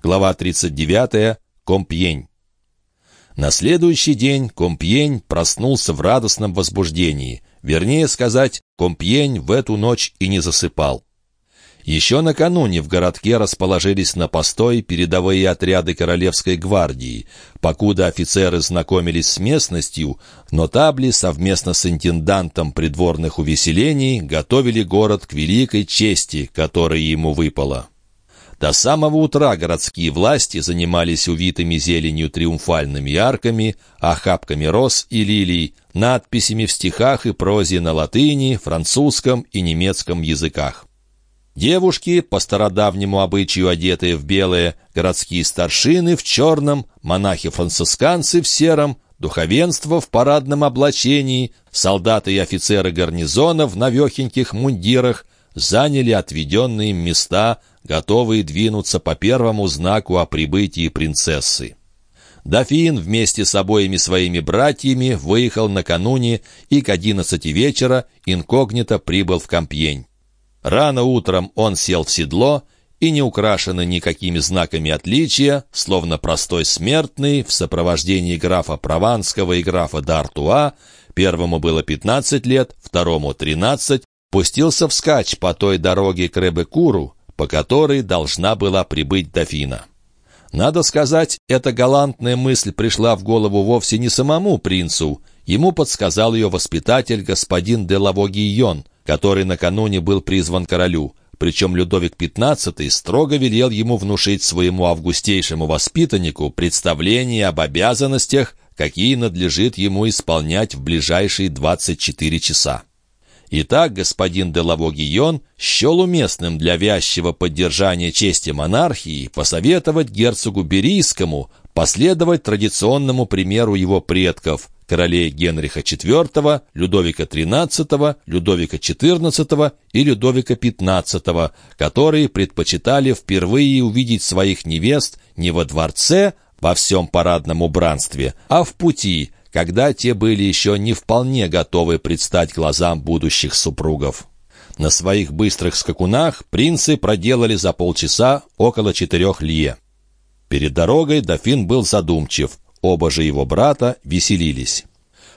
Глава 39. Компьень. На следующий день Компьень проснулся в радостном возбуждении. Вернее сказать, Компьень в эту ночь и не засыпал. Еще накануне в городке расположились на постой передовые отряды Королевской гвардии. Покуда офицеры знакомились с местностью, нотабли совместно с интендантом придворных увеселений готовили город к великой чести, которая ему выпала. До самого утра городские власти занимались увитыми зеленью триумфальными арками, охапками роз и лилий, надписями в стихах и прозе на латыни, французском и немецком языках. Девушки, по стародавнему обычаю одетые в белое, городские старшины в черном, монахи-францисканцы в сером, духовенство в парадном облачении, солдаты и офицеры гарнизона в навехеньких мундирах заняли отведенные им места готовые двинуться по первому знаку о прибытии принцессы. Дофин вместе с обоими своими братьями выехал накануне и к одиннадцати вечера инкогнито прибыл в Компьень. Рано утром он сел в седло и, не украшенный никакими знаками отличия, словно простой смертный, в сопровождении графа Прованского и графа Д'Артуа, первому было пятнадцать лет, второму тринадцать, пустился вскачь по той дороге к Ребекуру, по которой должна была прибыть дофина. Надо сказать, эта галантная мысль пришла в голову вовсе не самому принцу. Ему подсказал ее воспитатель господин де Лавогийон, который накануне был призван королю. Причем Людовик XV строго велел ему внушить своему августейшему воспитаннику представление об обязанностях, какие надлежит ему исполнять в ближайшие 24 часа. Итак, господин Делавогион счел уместным для вязчего поддержания чести монархии посоветовать герцогу Берийскому последовать традиционному примеру его предков, королей Генриха IV, Людовика XIII, Людовика XIV и Людовика XV, которые предпочитали впервые увидеть своих невест не во дворце, во всем парадном убранстве, а в пути, когда те были еще не вполне готовы предстать глазам будущих супругов. На своих быстрых скакунах принцы проделали за полчаса около четырех лье. Перед дорогой дофин был задумчив, оба же его брата веселились.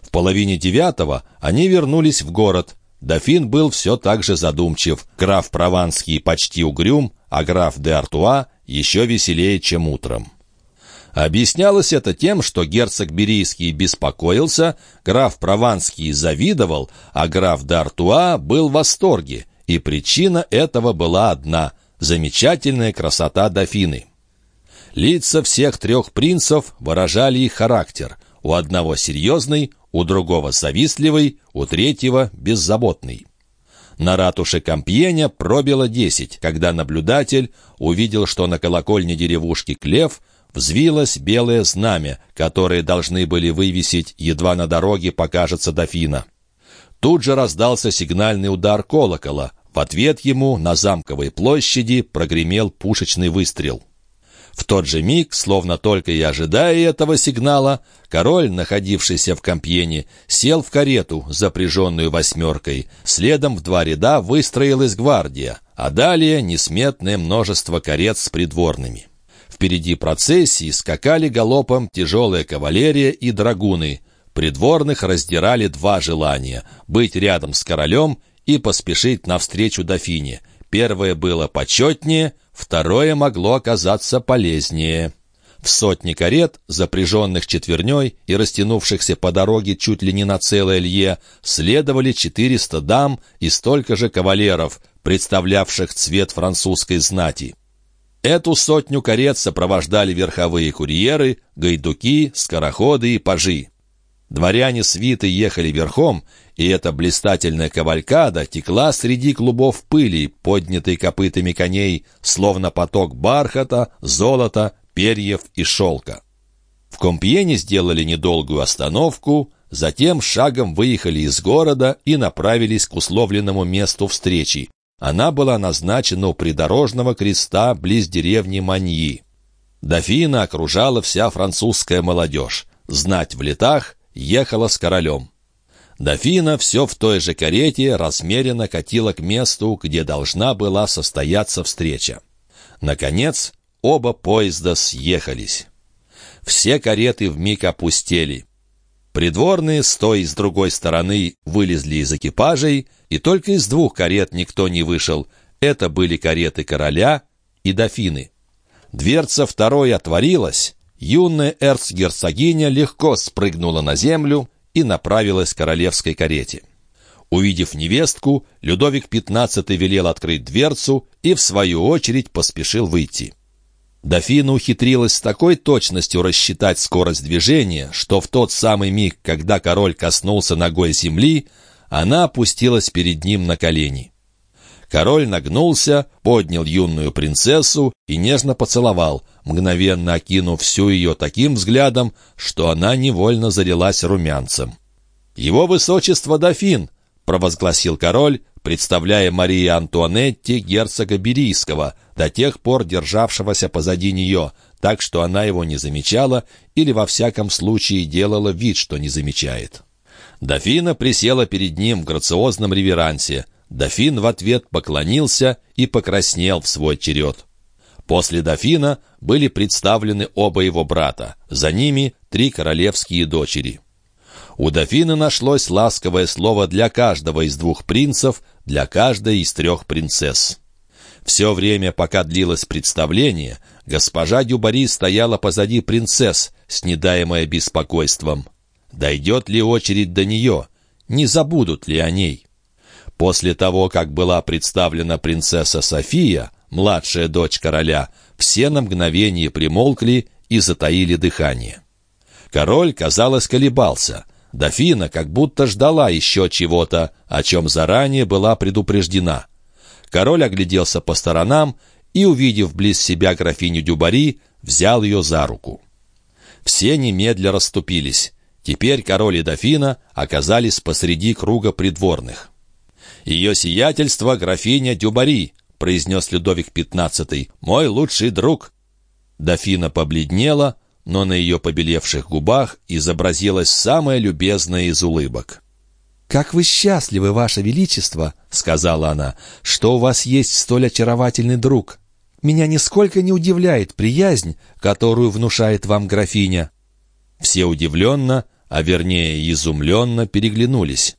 В половине девятого они вернулись в город. Дофин был все так же задумчив, граф Прованский почти угрюм, а граф де Артуа еще веселее, чем утром. Объяснялось это тем, что герцог Берийский беспокоился, граф Прованский завидовал, а граф Д'Артуа был в восторге, и причина этого была одна — замечательная красота дофины. Лица всех трех принцев выражали их характер. У одного серьезный, у другого завистливый, у третьего беззаботный. На ратуше Кампьеня пробило десять, когда наблюдатель увидел, что на колокольне деревушки Клев взвилось белое знамя, которое должны были вывесить, едва на дороге покажется дофина. Тут же раздался сигнальный удар колокола. В ответ ему на замковой площади прогремел пушечный выстрел. В тот же миг, словно только и ожидая этого сигнала, король, находившийся в Компьене, сел в карету, запряженную восьмеркой. Следом в два ряда выстроилась гвардия, а далее несметное множество карет с придворными. Впереди процессии скакали галопом тяжелая кавалерия и драгуны. Придворных раздирали два желания — быть рядом с королем и поспешить навстречу дофине. Первое было почетнее, второе могло оказаться полезнее. В сотне карет, запряженных четверней и растянувшихся по дороге чуть ли не на целое лье, следовали четыреста дам и столько же кавалеров, представлявших цвет французской знати. Эту сотню карет сопровождали верховые курьеры, гайдуки, скороходы и пажи. Дворяне свиты ехали верхом, и эта блистательная кавалькада текла среди клубов пыли, поднятой копытами коней, словно поток бархата, золота, перьев и шелка. В Компьене сделали недолгую остановку, затем шагом выехали из города и направились к условленному месту встречи, она была назначена у придорожного креста близ деревни Маньи. Дофина окружала вся французская молодежь. Знать в летах ехала с королем. Дофина все в той же карете размеренно катила к месту, где должна была состояться встреча. Наконец, оба поезда съехались. Все кареты вмиг опустели. Придворные, стоя с другой стороны, вылезли из экипажей, и только из двух карет никто не вышел. Это были кареты короля и дофины. Дверца второй отворилась. Юная эрцгерцогиня легко спрыгнула на землю и направилась к королевской карете. Увидев невестку, Людовик XV велел открыть дверцу и, в свою очередь, поспешил выйти. Дофина ухитрилась с такой точностью рассчитать скорость движения, что в тот самый миг, когда король коснулся ногой земли, она опустилась перед ним на колени. Король нагнулся, поднял юную принцессу и нежно поцеловал, мгновенно окинув всю ее таким взглядом, что она невольно залилась румянцем. «Его высочество дофин!» — провозгласил король, представляя Марии Антуанетти герцога Берийского, до тех пор державшегося позади нее, так что она его не замечала или во всяком случае делала вид, что не замечает. Дофина присела перед ним в грациозном реверансе. Дофин в ответ поклонился и покраснел в свой черед. После дофина были представлены оба его брата, за ними три королевские дочери. У дофина нашлось ласковое слово для каждого из двух принцев, для каждой из трех принцесс. Все время, пока длилось представление, госпожа Дюбари стояла позади принцесс, снедаемая беспокойством. Дойдет ли очередь до нее? Не забудут ли о ней? После того, как была представлена принцесса София, младшая дочь короля, все на мгновение примолкли и затаили дыхание. Король, казалось, колебался. Дофина как будто ждала еще чего-то, о чем заранее была предупреждена. Король огляделся по сторонам и, увидев близ себя графиню Дюбари, взял ее за руку. Все немедля расступились. Теперь король и дофина оказались посреди круга придворных. «Ее сиятельство графиня Дюбари», — произнес Людовик XV, — «мой лучший друг». Дофина побледнела, но на ее побелевших губах изобразилась самая любезная из улыбок. «Как вы счастливы, Ваше Величество!» — сказала она, — «что у вас есть столь очаровательный друг. Меня нисколько не удивляет приязнь, которую внушает вам графиня». Все удивленно, а вернее изумленно переглянулись.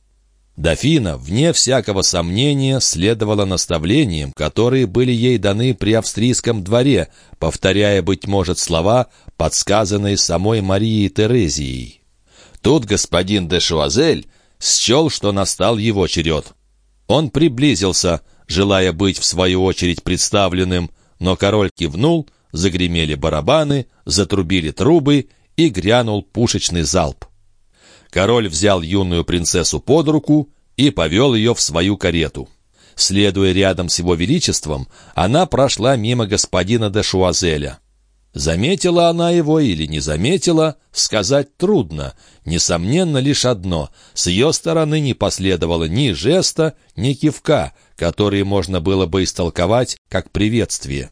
Дофина, вне всякого сомнения, следовала наставлениям, которые были ей даны при австрийском дворе, повторяя, быть может, слова, подсказанные самой Марией Терезией. Тут господин де Шуазель счел, что настал его черед. Он приблизился, желая быть в свою очередь представленным, но король кивнул, загремели барабаны, затрубили трубы и грянул пушечный залп. Король взял юную принцессу под руку и повел ее в свою карету. Следуя рядом с его величеством, она прошла мимо господина де Шуазеля. Заметила она его или не заметила, сказать трудно. Несомненно, лишь одно — с ее стороны не последовало ни жеста, ни кивка, которые можно было бы истолковать как приветствие.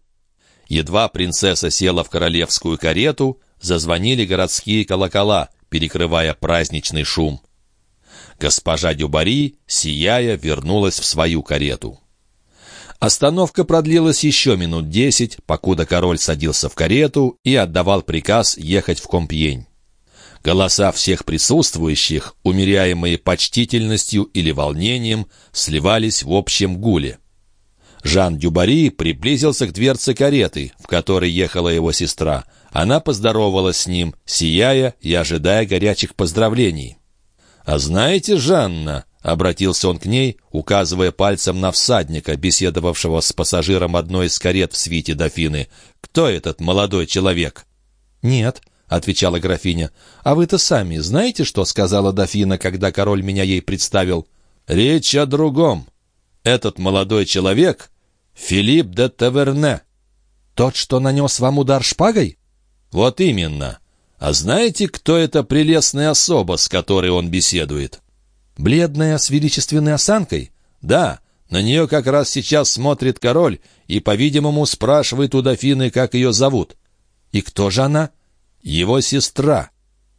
Едва принцесса села в королевскую карету, зазвонили городские колокола, перекрывая праздничный шум. Госпожа Дюбари, сияя, вернулась в свою карету. Остановка продлилась еще минут десять, покуда король садился в карету и отдавал приказ ехать в Компьень. Голоса всех присутствующих, умеряемые почтительностью или волнением, сливались в общем гуле. Жан Дюбари приблизился к дверце кареты, в которой ехала его сестра. Она поздоровалась с ним, сияя и ожидая горячих поздравлений. «А знаете, Жанна», — обратился он к ней, указывая пальцем на всадника, беседовавшего с пассажиром одной из карет в свите дофины, «кто этот молодой человек?» «Нет», — отвечала графиня. «А вы-то сами знаете, что сказала дофина, когда король меня ей представил?» «Речь о другом. Этот молодой человек Филипп де Таверне». «Тот, что нанес вам удар шпагой?» «Вот именно. А знаете, кто эта прелестная особа, с которой он беседует?» «Бледная, с величественной осанкой?» «Да, на нее как раз сейчас смотрит король и, по-видимому, спрашивает у дофины, как ее зовут». «И кто же она?» «Его сестра».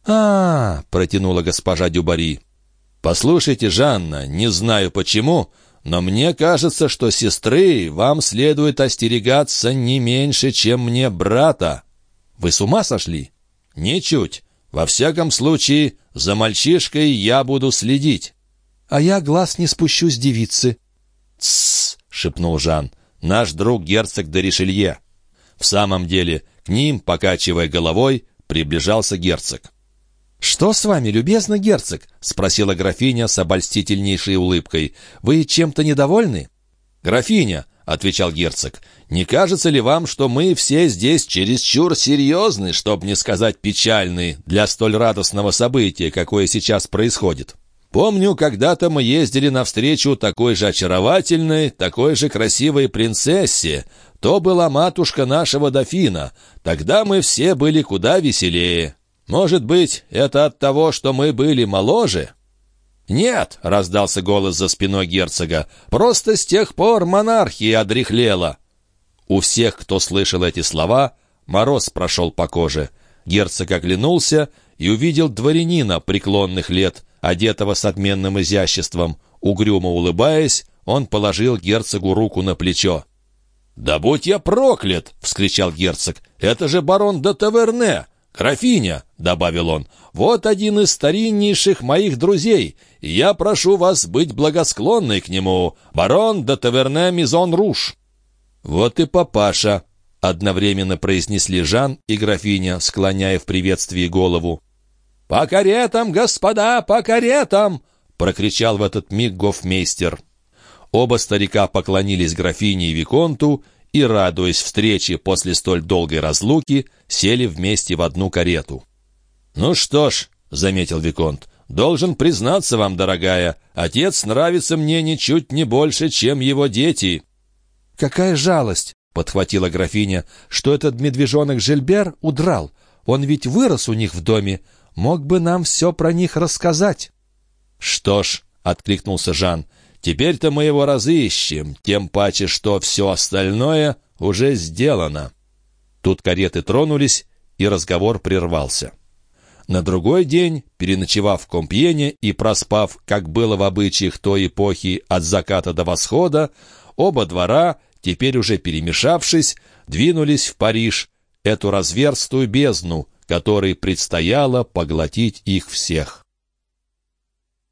А, -а, -а протянула госпожа Дюбари. «Послушайте, Жанна, не знаю почему, но мне кажется, что сестры вам следует остерегаться не меньше, чем мне брата». «Вы с ума сошли?» «Ничуть. Во всяком случае, за мальчишкой я буду следить». «А я глаз не спущу с девицы». «Тссс!» — шепнул Жан. «Наш друг герцог де Ришелье». В самом деле, к ним, покачивая головой, приближался герцог. «Что с вами, любезный герцог?» — спросила графиня с обольстительнейшей улыбкой. «Вы чем-то недовольны?» «Графиня», — отвечал герцог, — «не кажется ли вам, что мы все здесь чересчур серьезны, чтобы не сказать печальны, для столь радостного события, какое сейчас происходит?» Помню, когда-то мы ездили навстречу такой же очаровательной, такой же красивой принцессе. То была матушка нашего дофина. Тогда мы все были куда веселее. Может быть, это от того, что мы были моложе?» «Нет», — раздался голос за спиной герцога, — «просто с тех пор монархия одряхлела». У всех, кто слышал эти слова, мороз прошел по коже. Герцог оглянулся и увидел дворянина преклонных лет, одетого с отменным изяществом. Угрюмо улыбаясь, он положил герцогу руку на плечо. «Да будь я проклят!» — вскричал герцог. «Это же барон де Таверне! «Графиня», — добавил он, — «вот один из стариннейших моих друзей, я прошу вас быть благосклонной к нему, барон де Таверне Мизон Руш». «Вот и папаша», — одновременно произнесли Жан и графиня, склоняя в приветствии голову. «По каретам, господа, по каретам!» — прокричал в этот миг гофмейстер. Оба старика поклонились графине и виконту и, радуясь встрече после столь долгой разлуки, сели вместе в одну карету. «Ну что ж», — заметил Виконт, — «должен признаться вам, дорогая, отец нравится мне ничуть не больше, чем его дети». «Какая жалость!» — подхватила графиня, — что этот медвежонок Жильбер удрал. Он ведь вырос у них в доме. Мог бы нам все про них рассказать. «Что ж», — откликнулся Жан, — Теперь-то мы его разыщем, тем паче, что все остальное уже сделано». Тут кареты тронулись, и разговор прервался. На другой день, переночевав в Компьене и проспав, как было в обычаях той эпохи, от заката до восхода, оба двора, теперь уже перемешавшись, двинулись в Париж, эту разверстую бездну, которой предстояло поглотить их всех.